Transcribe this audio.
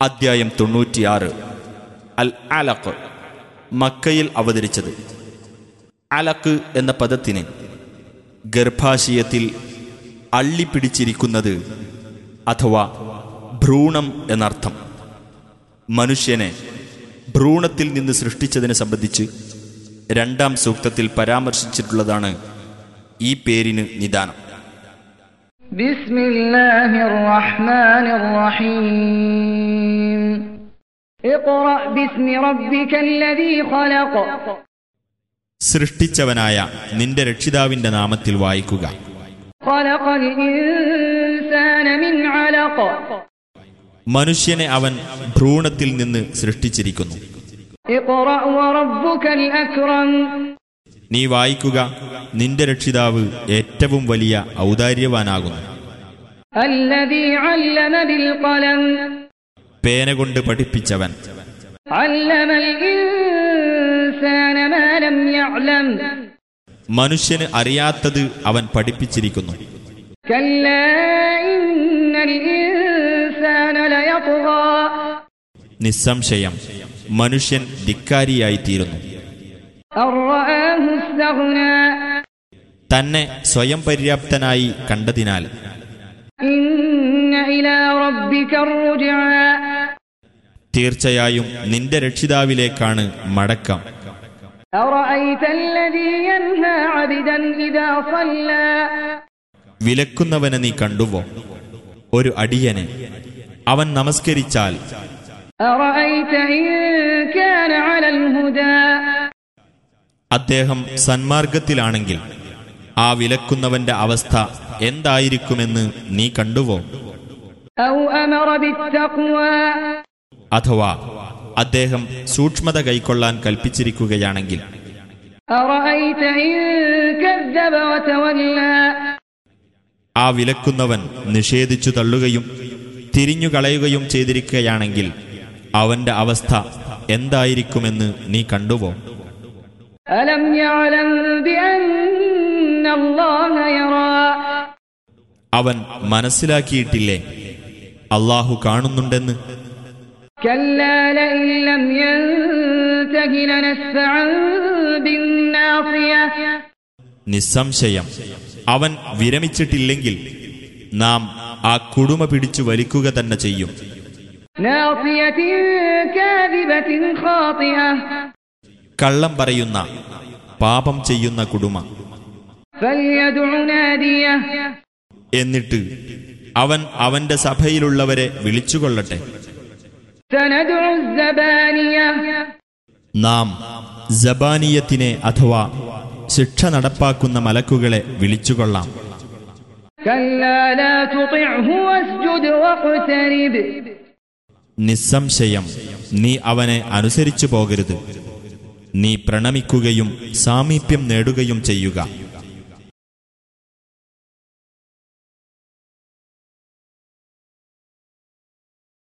അദ്ധ്യായം തൊണ്ണൂറ്റിയാറ്. അൽ അലക്ക് മക്കയിൽ അവതരിച്ചത്. അലക്ക് എന്ന പദത്തിന് ഗർഭാശയത്തിൽ അള്ളിപ്പിടിച്ചിരിക്കുന്നത് അഥവാ ഭ്രൂണം എന്നർത്ഥം. മനുഷ്യനെ ഭ്രൂണത്തിൽ നിന്ന് സൃഷ്ടിച്ചതിനെ സംബന്ധിച്ച് രണ്ടാം സൂക്തത്തിൽ പരാമർശിച്ചിട്ടുള്ളതാണ് ഈ പേരിന് നിദാനം. بسم الله الرحمن الرحيم اقرأ باسم ربك الذي خلق സൃഷ്ടിച്ചവനായ നിന്റെ രക്ഷിതാവിന്റെ നാമത്തിൽ വായിക്കുക خلق الإنسان من علق മനുഷ്യനെ അവൻ ഭ്രൂണത്തിൽ നിന്ന് സൃഷ്ടിച്ചിരിക്കുന്നു اقرأ وربك الأكرم നീ വായിക്കുക നിന്റെ രക്ഷിതാവ് ഏറ്റവും വലിയ ഔദാര്യവാനാകുന്നു. പേന കൊണ്ട് പഠിപ്പിച്ചവൻ. മനുഷ്യന് അറിയാത്തത് അവൻ പഠിപ്പിച്ചിരിക്കുന്നു. നിസ്സംശയം മനുഷ്യൻ ധിക്കാരിയായിത്തീരുന്നു. തന്നെ സ്വയം പര്യാപ്തനായി കണ്ടതിനാൽ. തീർച്ചയായും നിന്റെ രക്ഷിതാവിലേക്കാണ് മടക്കം. വിലക്കുന്നവനെ നീ കണ്ടുവോ? ഒരു അടിയനെ. അവൻ നമസ്കരിച്ചാൽ. അദ്ദേഹം സന്മാർഗത്തിലാണെങ്കിൽ ആ വിലക്കുന്നവന്റെ അവസ്ഥ എന്തായിരിക്കുമെന്ന് നീ കണ്ടുവോ? അഥവാ അദ്ദേഹം സൂക്ഷ്മത കൈക്കൊള്ളാൻ കൽപ്പിച്ചിരിക്കുകയാണെങ്കിൽ. ആ വിലക്കുന്നവൻ നിഷേധിച്ചു തള്ളുകയും തിരിഞ്ഞുകളയുകയും ചെയ്തിരിക്കുകയാണെങ്കിൽ അവന്റെ അവസ്ഥ എന്തായിരിക്കുമെന്ന് നീ കണ്ടുവോ? അവൻ മനസ്സിലാക്കിയിട്ടില്ലേ? അള്ളാഹു കാണുന്നുണ്ടെന്ന്. നിസ്സംശയം. അവൻ വിരമിച്ചിട്ടില്ലെങ്കിൽ നാം ആ കുടുമ പിടിച്ചു വലിക്കുക തന്നെ ചെയ്യും. ഖാതിഅ കള്ളം പറയുന്ന പാപം ചെയ്യുന്ന കുടുമ എന്നിട്ട് അവൻ അവന്റെ സഭയിലുള്ളവരെ വിളിച്ചുകൊള്ളട്ടെ. നാം ജബാനിയത്തിനെ അഥവാ ശിക്ഷ നടപ്പാക്കുന്ന മലക്കുകളെ വിളിച്ചുകൊള്ളാം. നിസ്സംശയം നീ അവനെ അനുസരിച്ചു പോകരുത്. നീ പ്രണമിക്കുകയും സാമീപ്യം നേടുകയും ചെയ്യുക.